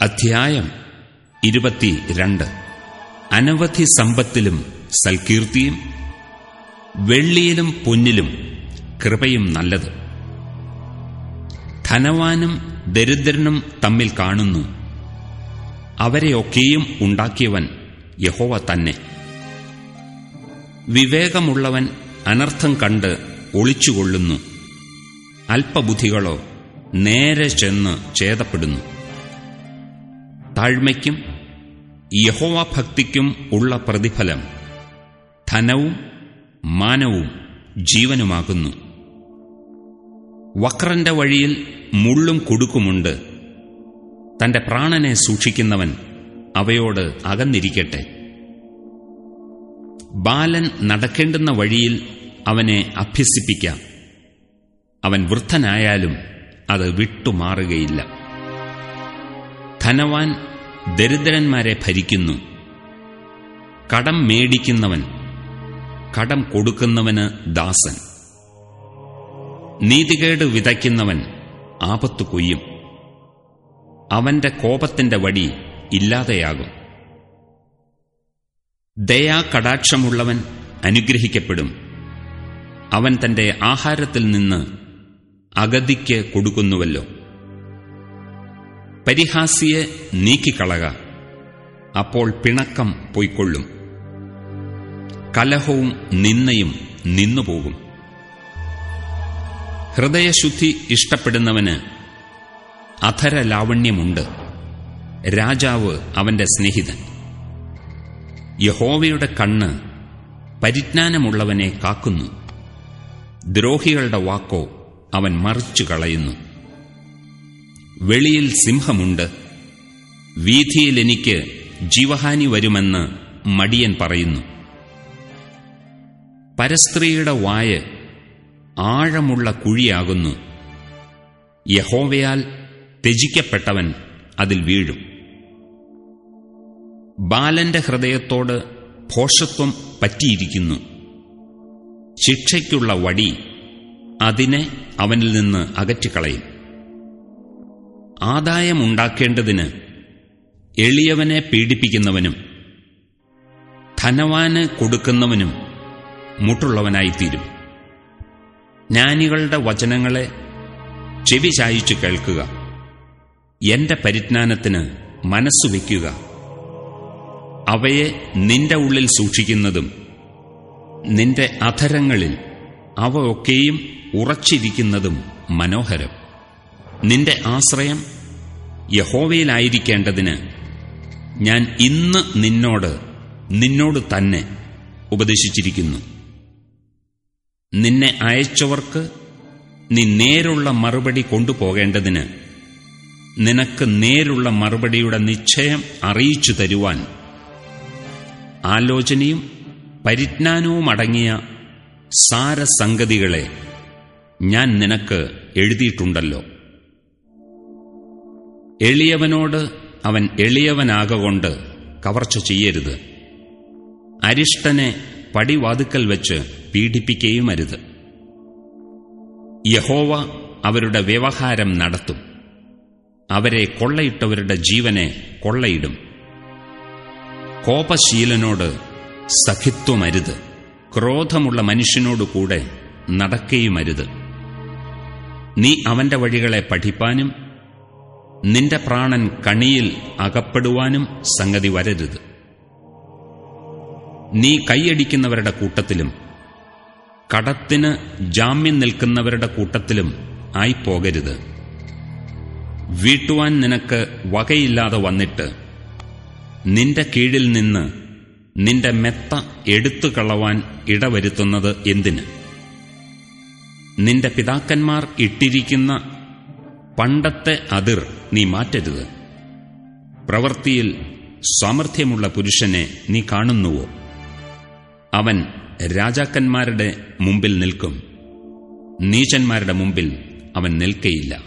അധ്യായം ഇരുപത്തിരണ്ട്. അനവധി സമ്പത്തിലും സൽകീർത്തിയും വെള്ളിയിലും പൊന്നിലും കൃപയും നല്ലത്. ധനവാനും ദരിദ്രനും തമ്മിൽ കാണുന്നു. അവരെയൊക്കെയും ഉണ്ടാക്കിയവൻ യഹോവ തന്നെ. വിവേകമുള്ളവൻ അനർത്ഥം കണ്ട് ഒളിച്ചുകൊള്ളുന്നു. അല്പബുദ്ധികളോ നേരെ ചെന്ന് ഛേദപ്പെടുന്നു. താഴ്മയ്ക്കും യഹോവാഭക്തിക്കും ഉള്ള പ്രതിഫലം ധനവും മാനവും ജീവനുമാകുന്നു. വക്രന്റെ വഴിയിൽ മുള്ളും കുടുക്കുമുണ്ട്. തന്റെ പ്രാണനെ സൂക്ഷിക്കുന്നവൻ അവയോട് അകന്നിരിക്കട്ടെ. ബാലൻ നടക്കേണ്ടുന്ന വഴിയിൽ അവനെ അഭ്യസിപ്പിക്കാം. അവൻ വൃദ്ധനായാലും അത് വിട്ടുമാറുകയില്ല. ധനവാൻ ദരിദ്രന്മാരെ ഭരിക്കുന്നു. കടം മേടിക്കുന്നവൻ കടം കൊടുക്കുന്നവന് ദാസൻ. നീതികേട് വിതയ്ക്കുന്നവൻ ആപത്തു കൊയ്യും. അവന്റെ കോപത്തിന്റെ വടി ഇല്ലാതെയാകും. ദയാകടാക്ഷമുള്ളവൻ അനുഗ്രഹിക്കപ്പെടും. അവൻ തന്റെ ആഹാരത്തിൽ നിന്ന് അഗതിക്ക് കൊടുക്കുന്നുവല്ലോ. പരിഹാസിയെ നീക്കിക്കളക. അപ്പോൾ പിണക്കം പൊയ്ക്കൊള്ളും. കലഹവും നിന്നയും നിന്നുപോകും. ഹൃദയശുദ്ധി ഇഷ്ടപ്പെടുന്നവന് അധരലാവണ്യമുണ്ട്. രാജാവ് അവന്റെ സ്നേഹിതൻ. യഹോവയുടെ കണ്ണ് പരിജ്ഞാനമുള്ളവനെ കാക്കുന്നു. ദ്രോഹികളുടെ വാക്കോ അവൻ മറിച്ചു കളയുന്നു വെളിയിൽ സിംഹമുണ്ട്. വീഥിയിൽ എനിക്ക് ജീവഹാനി വരുമെന്ന് മടിയൻ പറയുന്നു. പരസ്ത്രീയുടെ വായ ആഴമുള്ള കുഴിയാകുന്നു. യഹോവയാൽ ത്യജിക്കപ്പെട്ടവൻ അതിൽ വീഴും. ബാലന്റെ ഹൃദയത്തോട് ഭോഷത്വം പറ്റിയിരിക്കുന്നു. ശിക്ഷയ്ക്കുള്ള വടി അതിനെ അവനിൽ നിന്ന് അകറ്റിക്കളയും. ആദായമുണ്ടാക്കേണ്ടതിന് എളിയവനെ പീഡിപ്പിക്കുന്നവനും ധനവാന് കൊടുക്കുന്നവനും മുട്ടുള്ളവനായിത്തീരും. ജ്ഞാനികളുടെ വചനങ്ങളെ ചെവി ചായിച്ചു കേൾക്കുക. എന്റെ പരിജ്ഞാനത്തിന് മനസ്സുവെക്കുക അവയെ നിന്റെ ഉള്ളിൽ സൂക്ഷിക്കുന്നതും നിന്റെ അധരങ്ങളിൽ അവയൊക്കെയും ഉറച്ചിരിക്കുന്നതും മനോഹരം. നിന്റെ ആശ്രയം യഹോവയിലായിരിക്കേണ്ടതിന് ഞാൻ ഇന്ന് നിന്നോട് നിന്നോട് തന്നെ ഉപദേശിച്ചിരിക്കുന്നു. നിന്നെ അയച്ചവർക്ക് നീ നേരുള്ള മറുപടി കൊണ്ടുപോകേണ്ടതിന് നിനക്ക് നേരുള്ള മറുപടിയുടെ നിശ്ചയം അറിയിച്ചു തരുവാൻ ആലോചനയും പരിജ്ഞാനവും അടങ്ങിയ സാരസംഗതികളെ ഞാൻ നിനക്ക് എഴുതിയിട്ടുണ്ടല്ലോ. എളിയവനോട് അവൻ എളിയവനാകൊണ്ട് കവർച്ച ചെയ്യരുത്. അരിഷ്ടനെ പടിവാതുക്കൽ വെച്ച് പീഡിപ്പിക്കുകയുമരുത് യഹോവ അവരുടെ വ്യവഹാരം നടത്തും. അവരെ കൊള്ളയിട്ടവരുടെ ജീവനെ കൊള്ളയിടും. കോപശീലനോട് സഖിത്വമരുത്. ക്രോധമുള്ള മനുഷ്യനോടുകൂടെ നടക്കുകയുമരുത് നീ അവന്റെ വഴികളെ പഠിപ്പാനും നിന്റെ പ്രാണൻ കണിയിൽ അകപ്പെടുവാനും സംഗതി വരരുത്. നീ കൈയടിക്കുന്നവരുടെ കൂട്ടത്തിലും കടത്തിന് ജാമ്യം നിൽക്കുന്നവരുടെ കൂട്ടത്തിലും ആയി ആയിപ്പോകരുത്. വീട്ടുവാൻ നിനക്ക് വകയില്ലാതെ വന്നിട്ട് നിന്റെ കീഴിൽ നിന്ന് നിന്റെ മെത്ത എടുത്തു കളവാൻ ഇടവരുത്തുന്നത് എന്തിന്? നിന്റെ പിതാക്കന്മാർ ഇട്ടിരിക്കുന്ന പണ്ടത്തെ അതിർ നീ മാറ്റരുത്. പ്രവൃത്തിയിൽ സാമർഥ്യമുള്ള പുരുഷനെ നീ കാണുന്നുവോ? അവൻ രാജാക്കന്മാരുടെ മുമ്പിൽ നിൽക്കും. നീചന്മാരുടെ മുമ്പിൽ അവൻ നിൽക്കയില്ല.